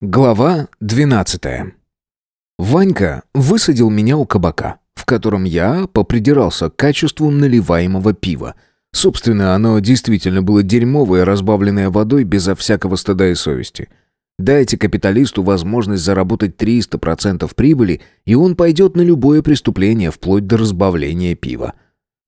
Глава 12. Ванька высадил меня у кабака, в котором я попридирался к качеству наливаемого пива. Собственно, оно действительно было дерьмовое, разбавленное водой безо всякого стыда и совести. Дайте капиталисту возможность заработать 300% прибыли, и он пойдет на любое преступление, вплоть до разбавления пива.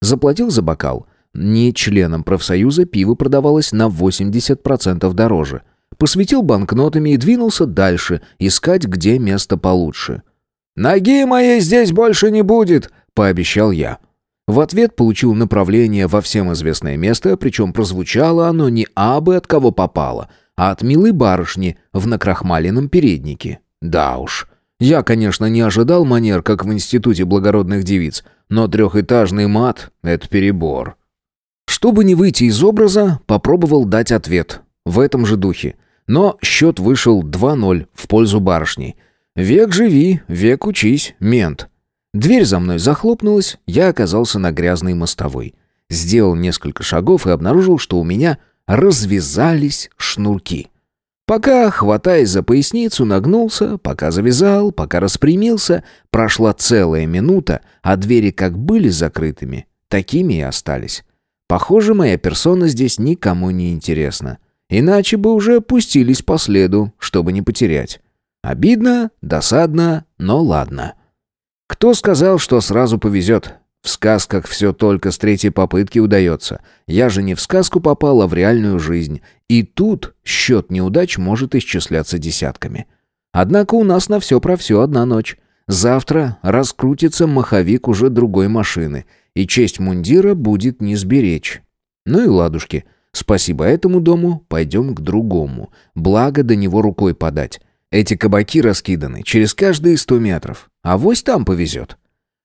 Заплатил за бокал. Не членам профсоюза пиво продавалось на 80% дороже – посветил банкнотами и двинулся дальше, искать, где место получше. «Ноги моей здесь больше не будет», — пообещал я. В ответ получил направление во всем известное место, причем прозвучало оно не абы от кого попало, а от милой барышни в накрахмаленном переднике. Да уж. Я, конечно, не ожидал манер, как в Институте благородных девиц, но трехэтажный мат — это перебор. Чтобы не выйти из образа, попробовал дать ответ. В этом же духе. Но счет вышел 2-0 в пользу барышни. «Век живи, век учись, мент». Дверь за мной захлопнулась, я оказался на грязной мостовой. Сделал несколько шагов и обнаружил, что у меня развязались шнурки. Пока, хватаясь за поясницу, нагнулся, пока завязал, пока распрямился, прошла целая минута, а двери как были закрытыми, такими и остались. Похоже, моя персона здесь никому не интересна. Иначе бы уже пустились по следу, чтобы не потерять. Обидно, досадно, но ладно. Кто сказал, что сразу повезет? В сказках все только с третьей попытки удается. Я же не в сказку попал, а в реальную жизнь. И тут счет неудач может исчисляться десятками. Однако у нас на все про все одна ночь. Завтра раскрутится маховик уже другой машины, и честь мундира будет не сберечь. Ну и ладушки. Спасибо этому дому, пойдем к другому. Благо до него рукой подать. Эти кабаки раскиданы через каждые сто метров. А вось там повезет.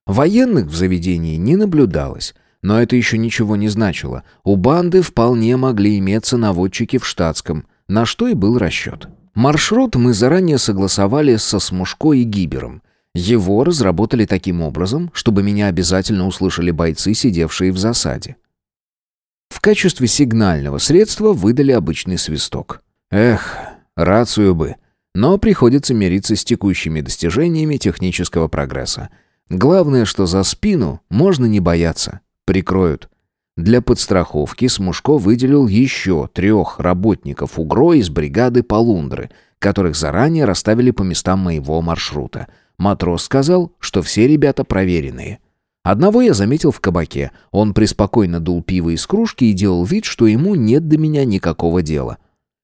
Военных в заведении не наблюдалось. Но это еще ничего не значило. У банды вполне могли иметься наводчики в штатском, на что и был расчет. Маршрут мы заранее согласовали со Смушко и Гибером. Его разработали таким образом, чтобы меня обязательно услышали бойцы, сидевшие в засаде. В качестве сигнального средства выдали обычный свисток. Эх, рацию бы. Но приходится мириться с текущими достижениями технического прогресса. Главное, что за спину можно не бояться. Прикроют. Для подстраховки Смушко выделил еще трех работников УГРО из бригады Полундры, которых заранее расставили по местам моего маршрута. Матрос сказал, что все ребята проверенные. Одного я заметил в кабаке. Он преспокойно дул пиво из кружки и делал вид, что ему нет до меня никакого дела.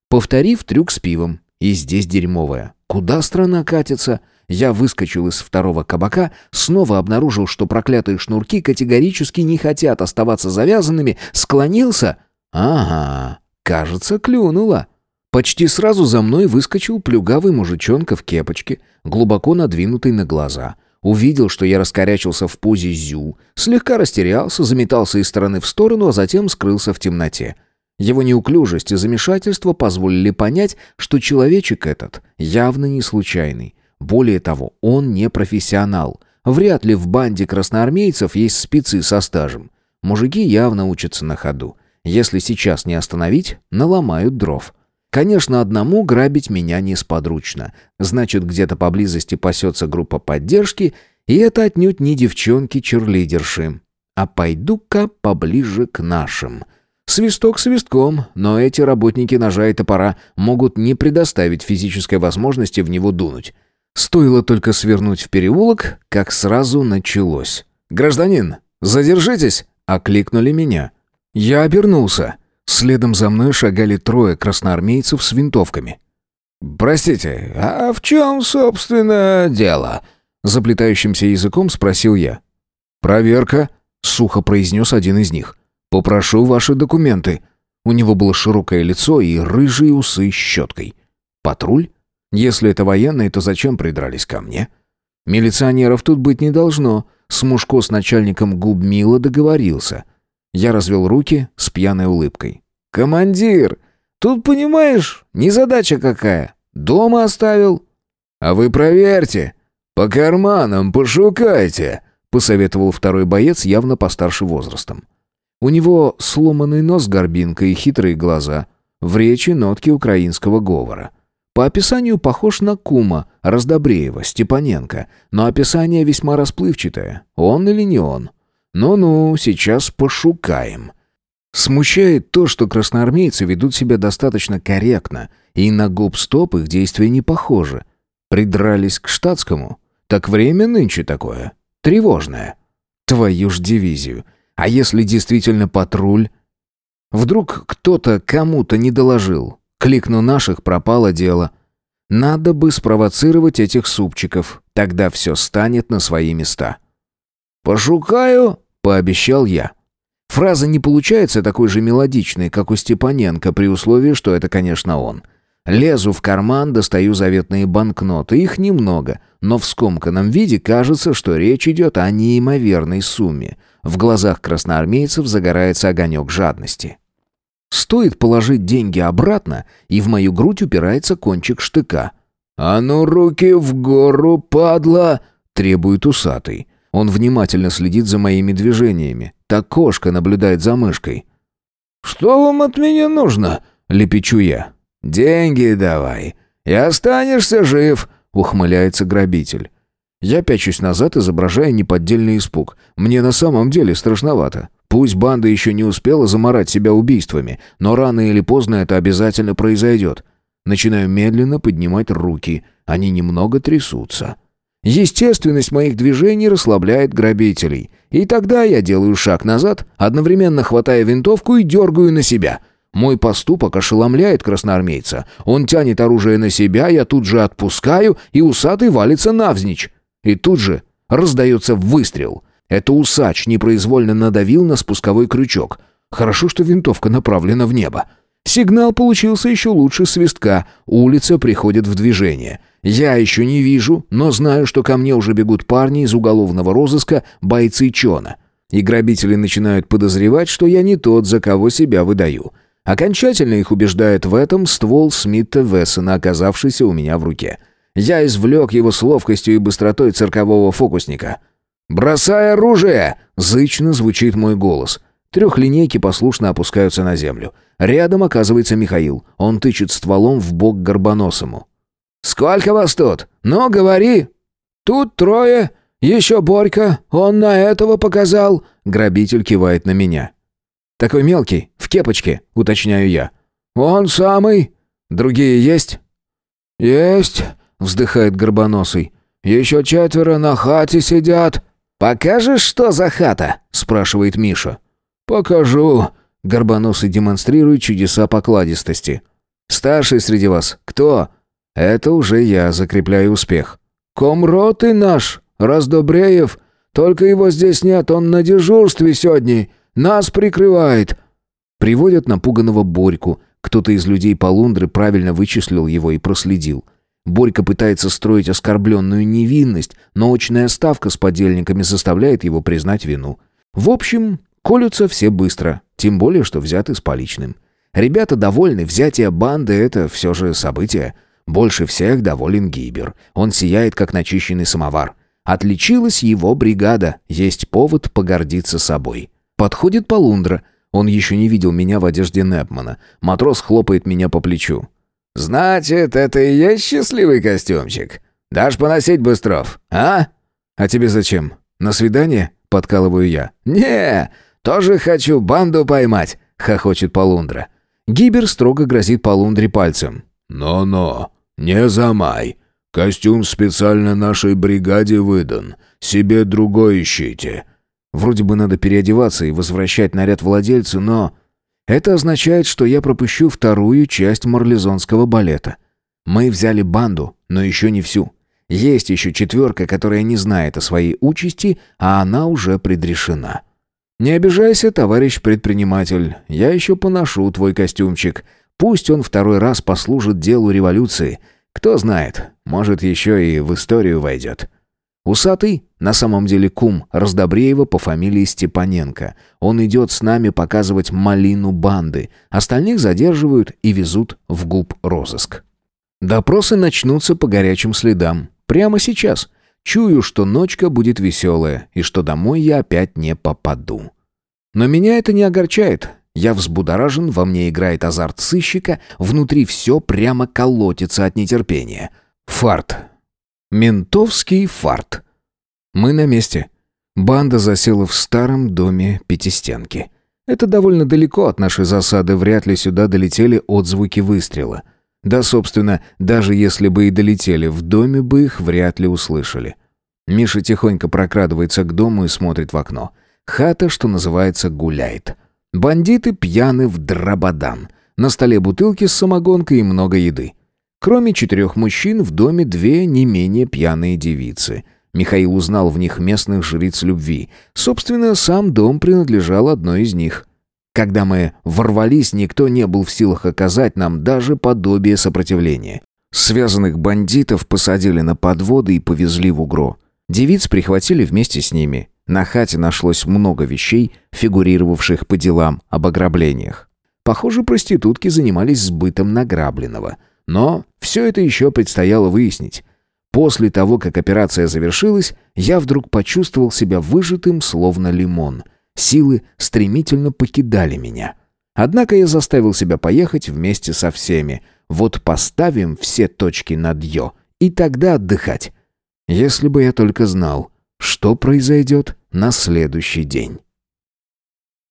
Повторив трюк с пивом. И здесь дерьмовая. Куда страна катится? Я выскочил из второго кабака, снова обнаружил, что проклятые шнурки категорически не хотят оставаться завязанными, склонился. Ага, кажется, клюнуло. Почти сразу за мной выскочил плюгавый мужичонка в кепочке, глубоко надвинутый на глаза — Увидел, что я раскорячился в позе зю, слегка растерялся, заметался из стороны в сторону, а затем скрылся в темноте. Его неуклюжесть и замешательство позволили понять, что человечек этот явно не случайный. Более того, он не профессионал. Вряд ли в банде красноармейцев есть спецы со стажем. Мужики явно учатся на ходу. Если сейчас не остановить, наломают дров. Конечно, одному грабить меня несподручно. Значит, где-то поблизости пасется группа поддержки, и это отнюдь не девчонки-черлидерши. А пойду-ка поближе к нашим. Свисток свистком, но эти работники ножа и топора могут не предоставить физической возможности в него дунуть. Стоило только свернуть в переулок, как сразу началось. «Гражданин, задержитесь!» — окликнули меня. Я обернулся. Следом за мной шагали трое красноармейцев с винтовками. «Простите, а в чем, собственно, дело?» Заплетающимся языком спросил я. «Проверка», — сухо произнес один из них. «Попрошу ваши документы». У него было широкое лицо и рыжие усы щеткой. «Патруль? Если это военные, то зачем придрались ко мне?» «Милиционеров тут быть не должно». Смушко с начальником губ договорился. Я развел руки с пьяной улыбкой. «Командир, тут, понимаешь, незадача какая. Дома оставил». «А вы проверьте. По карманам пошукайте», — посоветовал второй боец, явно постарше возрастом. У него сломанный нос с горбинкой и хитрые глаза. В речи нотки украинского говора. По описанию похож на кума Раздобреева, Степаненко, но описание весьма расплывчатое. Он или не он? Ну-ну, сейчас пошукаем. Смущает то, что красноармейцы ведут себя достаточно корректно, и на гоп-стоп их действия не похожи. Придрались к штатскому. Так время нынче такое. Тревожное. Твою ж дивизию. А если действительно патруль? Вдруг кто-то кому-то не доложил. Кликну наших, пропало дело. Надо бы спровоцировать этих супчиков. Тогда все станет на свои места. «Пошукаю», — пообещал я. Фраза не получается такой же мелодичной, как у Степаненко, при условии, что это, конечно, он. Лезу в карман, достаю заветные банкноты. Их немного, но в скомканном виде кажется, что речь идет о неимоверной сумме. В глазах красноармейцев загорается огонек жадности. Стоит положить деньги обратно, и в мою грудь упирается кончик штыка. «А ну, руки в гору, падла!» — требует усатый. Он внимательно следит за моими движениями. Так кошка наблюдает за мышкой. «Что вам от меня нужно?» — лепечу я. «Деньги давай, и останешься жив», — ухмыляется грабитель. Я пячусь назад, изображая неподдельный испуг. Мне на самом деле страшновато. Пусть банда еще не успела заморать себя убийствами, но рано или поздно это обязательно произойдет. Начинаю медленно поднимать руки. Они немного трясутся. Естественность моих движений расслабляет грабителей. И тогда я делаю шаг назад, одновременно хватая винтовку и дергаю на себя. Мой поступок ошеломляет красноармейца. Он тянет оружие на себя, я тут же отпускаю, и усатый валится навзничь. И тут же раздается выстрел. Это усач непроизвольно надавил на спусковой крючок. Хорошо, что винтовка направлена в небо. Сигнал получился еще лучше свистка. Улица приходит в движение. Я еще не вижу, но знаю, что ко мне уже бегут парни из уголовного розыска, бойцы Чона. И грабители начинают подозревать, что я не тот, за кого себя выдаю. Окончательно их убеждает в этом ствол Смита Вессона, оказавшийся у меня в руке. Я извлек его с ловкостью и быстротой циркового фокусника. «Бросай оружие!» — зычно звучит мой голос. Трехлинейки послушно опускаются на землю. Рядом оказывается Михаил. Он тычет стволом в бок Горбоносому. «Сколько вас тут? Ну, говори!» «Тут трое. Еще Борька. Он на этого показал». Грабитель кивает на меня. «Такой мелкий, в кепочке», — уточняю я. «Он самый». «Другие есть?» «Есть», — вздыхает Горбоносый. «Еще четверо на хате сидят». «Покажешь, что за хата?» — спрашивает Миша. «Покажу», — Горбоносый демонстрирует чудеса покладистости. «Старший среди вас кто?» Это уже я закрепляю успех. «Комроты наш, Раздобреев. Только его здесь нет, он на дежурстве сегодня. Нас прикрывает». Приводят напуганного Борьку. Кто-то из людей Полундры правильно вычислил его и проследил. Борька пытается строить оскорбленную невинность, но очная ставка с подельниками заставляет его признать вину. В общем, колются все быстро, тем более, что взяты с поличным. Ребята довольны, взятие банды — это все же событие. Больше всех доволен Гибер. Он сияет, как начищенный самовар. Отличилась его бригада. Есть повод погордиться собой. Подходит Полундра. Он еще не видел меня в одежде Непмана. Матрос хлопает меня по плечу. «Значит, это и есть счастливый костюмчик? Дашь поносить, Быстров, а?» «А тебе зачем? На свидание?» — подкалываю я. «Не, тоже хочу банду поймать», — хохочет Полундра. Гибер строго грозит Полундре пальцем. «Но-но, не замай. Костюм специально нашей бригаде выдан. Себе другой ищите». Вроде бы надо переодеваться и возвращать наряд владельцу, но... Это означает, что я пропущу вторую часть марлезонского балета. Мы взяли банду, но еще не всю. Есть еще четверка, которая не знает о своей участи, а она уже предрешена. Не обижайся, товарищ предприниматель, я еще поношу твой костюмчик. Пусть он второй раз послужит делу революции. Кто знает, может, еще и в историю войдет. Усатый, на самом деле кум Раздобреева по фамилии Степаненко. Он идет с нами показывать малину банды. Остальных задерживают и везут в губ розыск. Допросы начнутся по горячим следам. Прямо сейчас. Чую, что ночка будет веселая, и что домой я опять не попаду. Но меня это не огорчает. Я взбудоражен, во мне играет азарт сыщика, внутри все прямо колотится от нетерпения. Фарт. Ментовский фарт. Мы на месте. Банда засела в старом доме пятистенки. Это довольно далеко от нашей засады, вряд ли сюда долетели отзвуки выстрела. Да, собственно, даже если бы и долетели, в доме бы их вряд ли услышали. Миша тихонько прокрадывается к дому и смотрит в окно. Хата, что называется, гуляет. Бандиты пьяны в дрободан. На столе бутылки с самогонкой и много еды. Кроме четырех мужчин, в доме две не менее пьяные девицы. Михаил узнал в них местных жриц любви. Собственно, сам дом принадлежал одной из них. Когда мы ворвались, никто не был в силах оказать нам даже подобие сопротивления. Связанных бандитов посадили на подводы и повезли в угро. Девиц прихватили вместе с ними. На хате нашлось много вещей, фигурировавших по делам об ограблениях. Похоже, проститутки занимались сбытом награбленного. Но все это еще предстояло выяснить. После того, как операция завершилась, я вдруг почувствовал себя выжатым, словно лимон. Силы стремительно покидали меня. Однако я заставил себя поехать вместе со всеми. Вот поставим все точки над «ё», и тогда отдыхать. Если бы я только знал, что произойдет на следующий день.